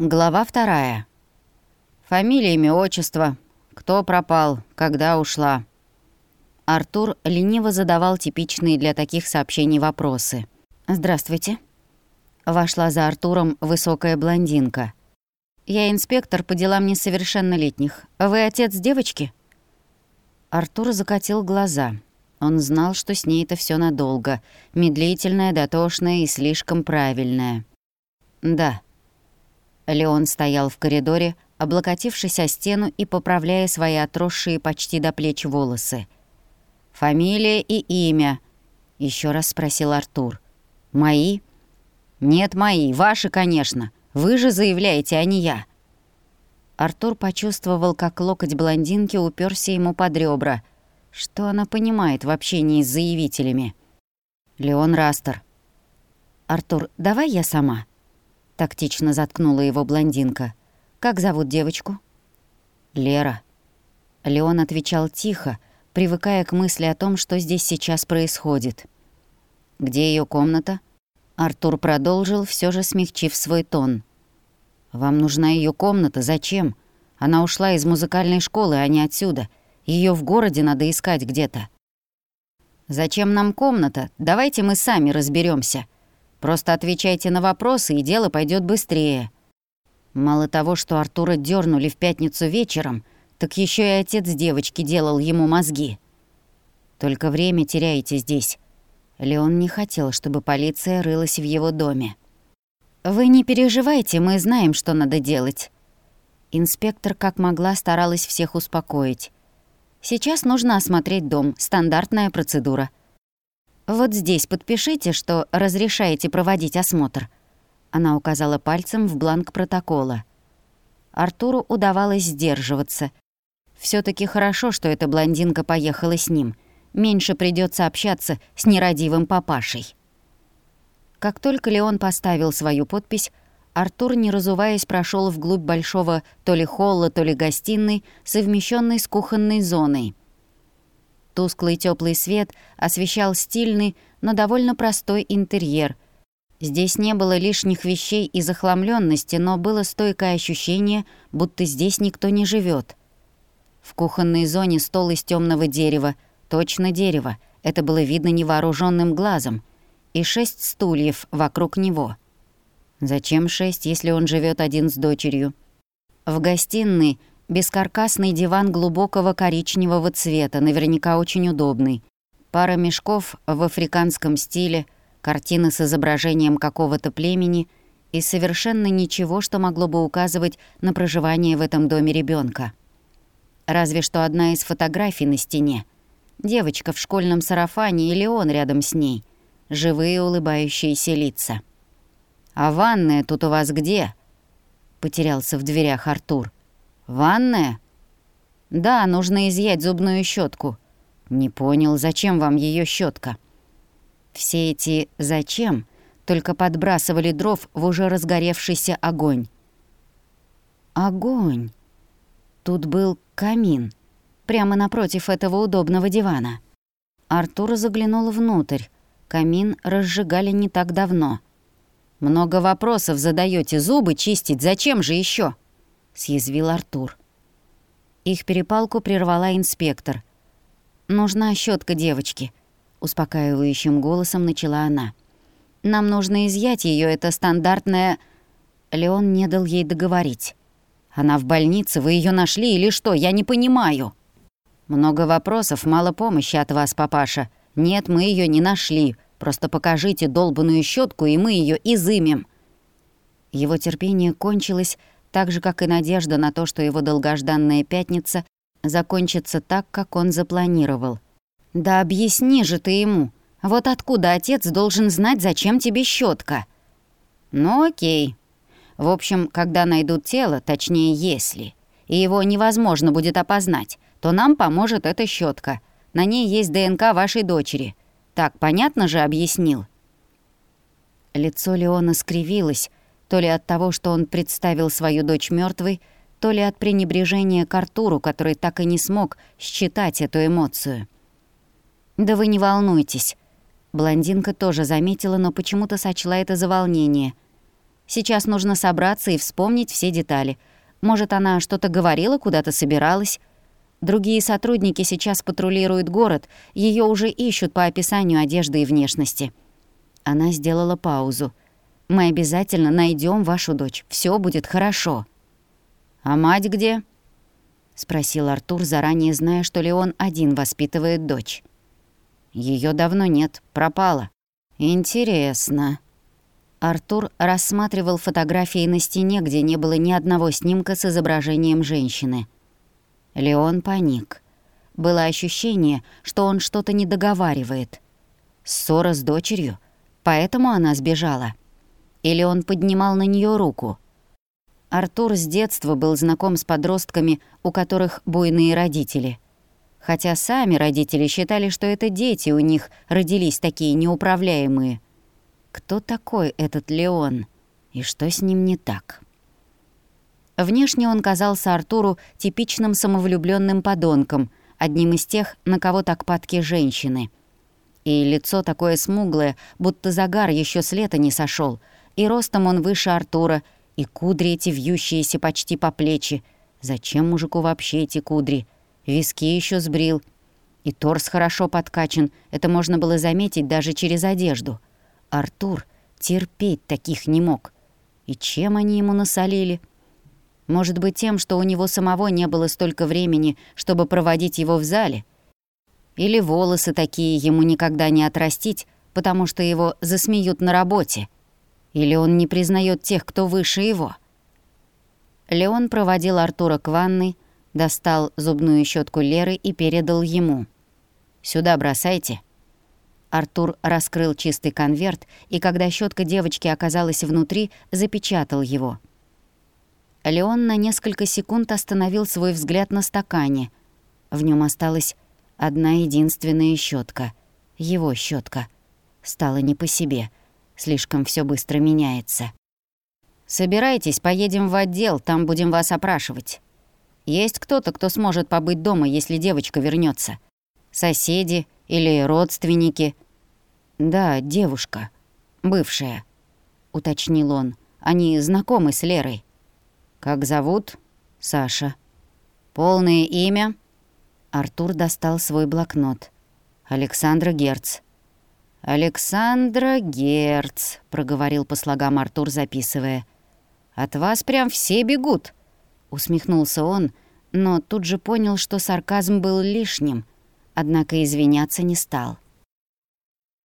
Глава вторая. Фамилия, имя, отчество. Кто пропал, когда ушла. Артур лениво задавал типичные для таких сообщений вопросы. «Здравствуйте». Вошла за Артуром высокая блондинка. «Я инспектор по делам несовершеннолетних. Вы отец девочки?» Артур закатил глаза. Он знал, что с ней это все надолго. Медлительное, дотошное и слишком правильное. «Да». Леон стоял в коридоре, облокотившись о стену и поправляя свои отросшие почти до плеч волосы. «Фамилия и имя?» — еще раз спросил Артур. «Мои?» «Нет, мои. Ваши, конечно. Вы же заявляете, а не я». Артур почувствовал, как локоть блондинки уперся ему под ребра. Что она понимает в общении с заявителями? «Леон Растер». «Артур, давай я сама», — тактично заткнула его блондинка. «Как зовут девочку?» «Лера». Леон отвечал тихо, привыкая к мысли о том, что здесь сейчас происходит. «Где ее комната?» Артур продолжил, все же смягчив свой тон. «Вам нужна ее комната? Зачем? Она ушла из музыкальной школы, а не отсюда. Ее в городе надо искать где-то». «Зачем нам комната? Давайте мы сами разберемся. Просто отвечайте на вопросы, и дело пойдет быстрее». Мало того, что Артура дернули в пятницу вечером, так еще и отец девочки делал ему мозги. «Только время теряете здесь. Леон не хотел, чтобы полиция рылась в его доме. «Вы не переживайте, мы знаем, что надо делать». Инспектор как могла старалась всех успокоить. «Сейчас нужно осмотреть дом, стандартная процедура. Вот здесь подпишите, что разрешаете проводить осмотр». Она указала пальцем в бланк протокола. Артуру удавалось сдерживаться. все таки хорошо, что эта блондинка поехала с ним — меньше придется общаться с нерадивым папашей. Как только Леон поставил свою подпись, Артур, не разуваясь, прошел вглубь большого то ли холла, то ли гостиной, совмещенной с кухонной зоной. Тусклый теплый свет освещал стильный, но довольно простой интерьер. Здесь не было лишних вещей и захламленности, но было стойкое ощущение, будто здесь никто не живет. В кухонной зоне стол из темного дерева, Точно дерево, это было видно невооруженным глазом, и шесть стульев вокруг него. Зачем шесть, если он живет один с дочерью? В гостиной бескаркасный диван глубокого коричневого цвета, наверняка очень удобный. Пара мешков в африканском стиле, картины с изображением какого-то племени и совершенно ничего, что могло бы указывать на проживание в этом доме ребенка. Разве что одна из фотографий на стене — Девочка в школьном сарафане или он рядом с ней. Живые улыбающиеся лица. «А ванная тут у вас где?» Потерялся в дверях Артур. «Ванная?» «Да, нужно изъять зубную щетку. «Не понял, зачем вам ее щетка? Все эти «зачем» только подбрасывали дров в уже разгоревшийся огонь. Огонь! Тут был камин — прямо напротив этого удобного дивана. Артур заглянул внутрь. Камин разжигали не так давно. «Много вопросов задаете, зубы чистить, зачем же еще? Съязвил Артур. Их перепалку прервала инспектор. «Нужна щетка девочки», — успокаивающим голосом начала она. «Нам нужно изъять ее, это стандартная...» Леон не дал ей договорить. «Она в больнице, вы ее нашли или что? Я не понимаю». «Много вопросов, мало помощи от вас, папаша. Нет, мы ее не нашли. Просто покажите долбанную щетку, и мы ее изымем». Его терпение кончилось, так же, как и надежда на то, что его долгожданная пятница закончится так, как он запланировал. «Да объясни же ты ему. Вот откуда отец должен знать, зачем тебе щетка? «Ну окей. В общем, когда найдут тело, точнее, если, и его невозможно будет опознать, то нам поможет эта щетка. На ней есть ДНК вашей дочери. Так, понятно же объяснил?» Лицо Леона скривилось, то ли от того, что он представил свою дочь мертвой, то ли от пренебрежения к Артуру, который так и не смог считать эту эмоцию. «Да вы не волнуйтесь». Блондинка тоже заметила, но почему-то сочла это за волнение. Сейчас нужно собраться и вспомнить все детали. Может, она что-то говорила, куда-то собиралась. Другие сотрудники сейчас патрулируют город, ее уже ищут по описанию одежды и внешности. Она сделала паузу. «Мы обязательно найдем вашу дочь. Все будет хорошо». «А мать где?» — спросил Артур, заранее зная, что Леон один воспитывает дочь. Ее давно нет, пропала». «Интересно». Артур рассматривал фотографии на стене, где не было ни одного снимка с изображением женщины. Леон паник. Было ощущение, что он что-то не договаривает. Ссора с дочерью, поэтому она сбежала. Или он поднимал на нее руку. Артур с детства был знаком с подростками, у которых буйные родители. Хотя сами родители считали, что это дети у них родились такие неуправляемые. Кто такой этот Леон? И что с ним не так? Внешне он казался Артуру типичным самовлюбленным подонком, одним из тех, на кого так падки женщины. И лицо такое смуглое, будто загар еще с лета не сошел, и ростом он выше Артура, и кудри эти вьющиеся почти по плечи. Зачем мужику вообще эти кудри? Виски еще сбрил. И торс хорошо подкачан, это можно было заметить даже через одежду. Артур терпеть таких не мог. И чем они ему насолили? Может быть, тем, что у него самого не было столько времени, чтобы проводить его в зале? Или волосы такие ему никогда не отрастить, потому что его засмеют на работе? Или он не признает тех, кто выше его? Леон проводил Артура к ванной, достал зубную щетку Леры и передал ему. «Сюда бросайте», Артур раскрыл чистый конверт, и когда щетка девочки оказалась внутри, запечатал его. Леон на несколько секунд остановил свой взгляд на стакане. В нем осталась одна единственная щетка, Его щетка. Стало не по себе. Слишком все быстро меняется. «Собирайтесь, поедем в отдел, там будем вас опрашивать. Есть кто-то, кто сможет побыть дома, если девочка вернется. Соседи или родственники. «Да, девушка. Бывшая», — уточнил он. «Они знакомы с Лерой». «Как зовут?» «Саша». «Полное имя?» Артур достал свой блокнот. «Александра Герц». «Александра Герц», — проговорил по слогам Артур, записывая. «От вас прям все бегут», — усмехнулся он, но тут же понял, что сарказм был лишним, однако извиняться не стал.